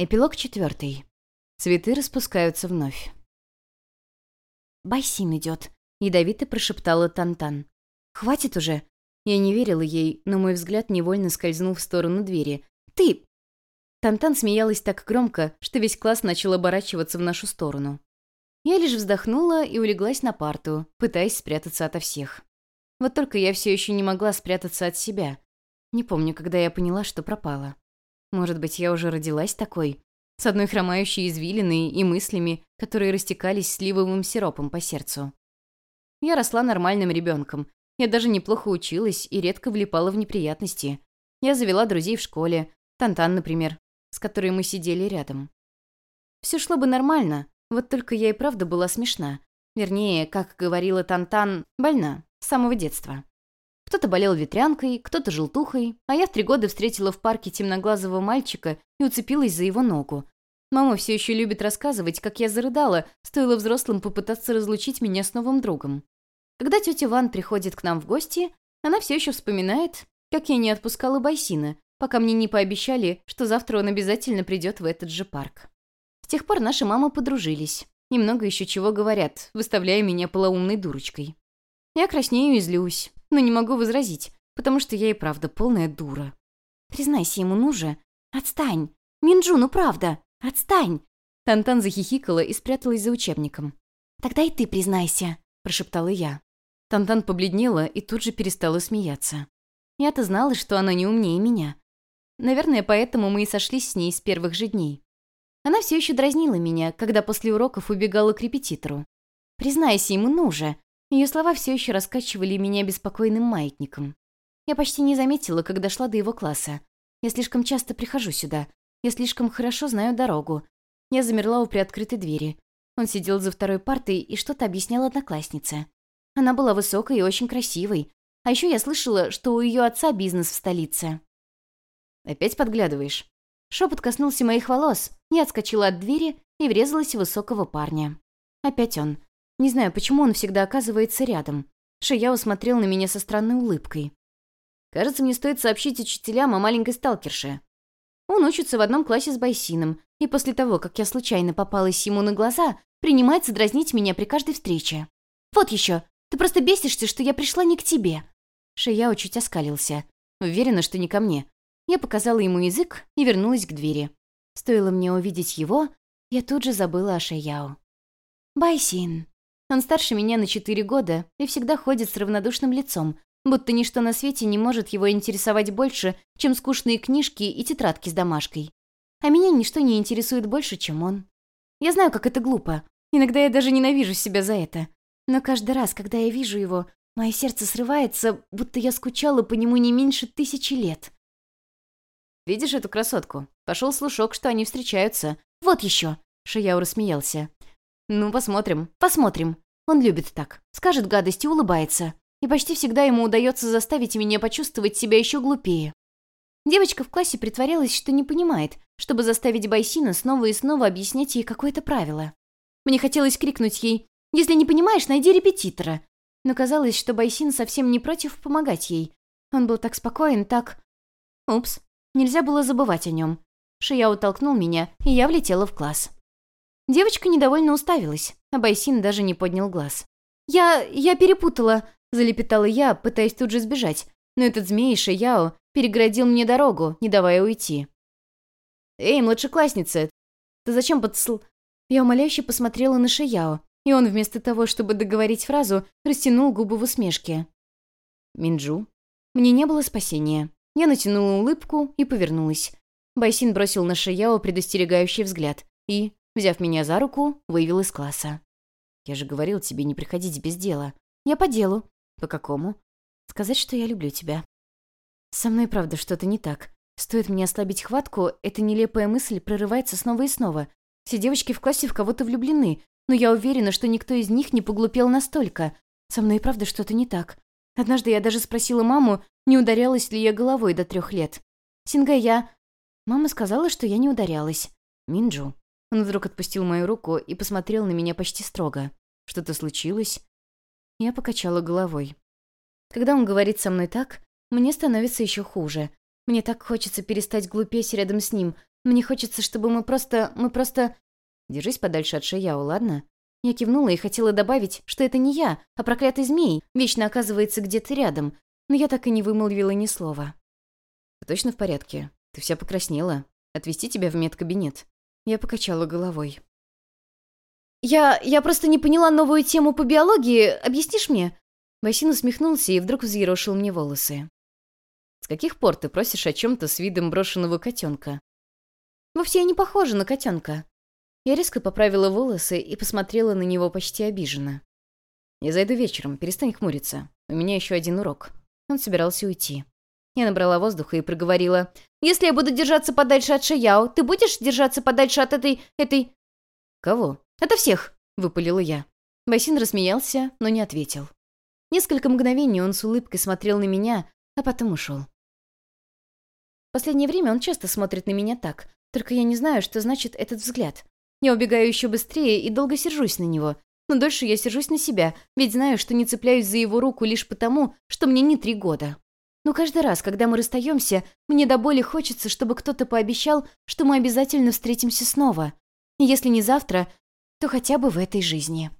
Эпилог четвертый. Цветы распускаются вновь. «Байсин идет», — ядовито прошептала Тантан. «Хватит уже». Я не верила ей, но мой взгляд невольно скользнул в сторону двери. «Ты!» Тантан смеялась так громко, что весь класс начал оборачиваться в нашу сторону. Я лишь вздохнула и улеглась на парту, пытаясь спрятаться ото всех. Вот только я все еще не могла спрятаться от себя. Не помню, когда я поняла, что пропала. Может быть, я уже родилась такой, с одной хромающей извилиной и мыслями, которые растекались сливовым сиропом по сердцу. Я росла нормальным ребенком. Я даже неплохо училась и редко влипала в неприятности. Я завела друзей в школе, Тантан, например, с которой мы сидели рядом. Все шло бы нормально, вот только я и правда была смешна. Вернее, как говорила Тантан, больна, с самого детства. Кто-то болел ветрянкой, кто-то желтухой, а я в три года встретила в парке темноглазого мальчика и уцепилась за его ногу. Мама все еще любит рассказывать, как я зарыдала, стоило взрослым попытаться разлучить меня с новым другом. Когда тетя Ван приходит к нам в гости, она все еще вспоминает, как я не отпускала Байсина, пока мне не пообещали, что завтра он обязательно придет в этот же парк. С тех пор наши мамы подружились. Немного еще чего говорят, выставляя меня полоумной дурочкой. Я краснею и злюсь, но не могу возразить, потому что я и правда полная дура. Признайся ему, ну же. Отстань. Минджу, ну правда. Отстань. Тантан захихикала и спряталась за учебником. «Тогда и ты признайся», — прошептала я. Тантан побледнела и тут же перестала смеяться. Я-то знала, что она не умнее меня. Наверное, поэтому мы и сошлись с ней с первых же дней. Она все еще дразнила меня, когда после уроков убегала к репетитору. «Признайся ему, ну же!» Ее слова все еще раскачивали меня беспокойным маятником. Я почти не заметила, когда шла до его класса. Я слишком часто прихожу сюда. Я слишком хорошо знаю дорогу. Я замерла у приоткрытой двери. Он сидел за второй партой и что-то объяснял однокласснице. Она была высокой и очень красивой. А еще я слышала, что у ее отца бизнес в столице. «Опять подглядываешь?» Шепот коснулся моих волос. Я отскочила от двери и врезалась в высокого парня. Опять он. Не знаю, почему он всегда оказывается рядом. Шияо смотрел на меня со странной улыбкой. Кажется, мне стоит сообщить учителям о маленькой сталкерше. Он учится в одном классе с Байсином, и после того, как я случайно попалась ему на глаза, принимается дразнить меня при каждой встрече. «Вот еще! Ты просто бесишься, что я пришла не к тебе!» Шияо чуть оскалился. Уверена, что не ко мне. Я показала ему язык и вернулась к двери. Стоило мне увидеть его, я тут же забыла о Шияо. «Байсин», он старше меня на четыре года и всегда ходит с равнодушным лицом, будто ничто на свете не может его интересовать больше, чем скучные книжки и тетрадки с домашкой. А меня ничто не интересует больше, чем он. Я знаю, как это глупо. Иногда я даже ненавижу себя за это. Но каждый раз, когда я вижу его, мое сердце срывается, будто я скучала по нему не меньше тысячи лет. «Видишь эту красотку? Пошел слушок, что они встречаются». «Вот еще!» — Шияу рассмеялся. «Ну, посмотрим». «Посмотрим. Он любит так. Скажет гадость и улыбается. И почти всегда ему удается заставить меня почувствовать себя еще глупее». Девочка в классе притворялась, что не понимает, чтобы заставить Байсина снова и снова объяснять ей какое-то правило. Мне хотелось крикнуть ей «Если не понимаешь, найди репетитора». Но казалось, что Байсин совсем не против помогать ей. Он был так спокоен, так... Упс, нельзя было забывать о нем. Шия утолкнул меня, и я влетела в класс. Девочка недовольно уставилась, а Байсин даже не поднял глаз. «Я... я перепутала», — залепетала я, пытаясь тут же сбежать, но этот змей Шияо переградил мне дорогу, не давая уйти. «Эй, младшеклассница, ты зачем подсл...» Я умоляюще посмотрела на Шияо, и он вместо того, чтобы договорить фразу, растянул губы в усмешке. «Минджу?» Мне не было спасения. Я натянула улыбку и повернулась. Байсин бросил на Шияо предостерегающий взгляд и, взяв меня за руку, вывел из класса. «Я же говорил тебе не приходить без дела». «Я по делу». «По какому?» «Сказать, что я люблю тебя». Со мной, правда, что-то не так. Стоит мне ослабить хватку, эта нелепая мысль прорывается снова и снова. Все девочки в классе в кого-то влюблены, но я уверена, что никто из них не поглупел настолько. Со мной, правда, что-то не так. Однажды я даже спросила маму, не ударялась ли я головой до трех лет. Синга, я... Мама сказала, что я не ударялась. Минджу. Он вдруг отпустил мою руку и посмотрел на меня почти строго. «Что-то случилось?» Я покачала головой. Когда он говорит со мной так, мне становится еще хуже. Мне так хочется перестать глупеть рядом с ним, Мне хочется, чтобы мы просто... Мы просто... Держись подальше от Шияо, ладно? Я кивнула и хотела добавить, что это не я, а проклятый змей, вечно оказывается где-то рядом, но я так и не вымолвила ни слова. «Ты точно в порядке? Ты вся покраснела. Отвезти тебя в медкабинет?» Я покачала головой. «Я... я просто не поняла новую тему по биологии. Объяснишь мне?» Васин усмехнулся и вдруг взъерошил мне волосы. «С каких пор ты просишь о чем-то с видом брошенного котенка?» «Вовсе я не похожа на котенка». Я резко поправила волосы и посмотрела на него почти обиженно. «Я зайду вечером, перестань хмуриться. У меня еще один урок». Он собирался уйти. Я набрала воздуха и проговорила. «Если я буду держаться подальше от Шияо, ты будешь держаться подальше от этой... этой...» «Кого?» «Ото всех!» — выпалила я. Басин рассмеялся, но не ответил. Несколько мгновений он с улыбкой смотрел на меня, а потом ушел. Последнее время он часто смотрит на меня так, только я не знаю, что значит этот взгляд. Я убегаю еще быстрее и долго сержусь на него, но дольше я сержусь на себя, ведь знаю, что не цепляюсь за его руку лишь потому, что мне не три года. Но каждый раз, когда мы расстаемся, мне до боли хочется, чтобы кто-то пообещал, что мы обязательно встретимся снова. Если не завтра, то хотя бы в этой жизни.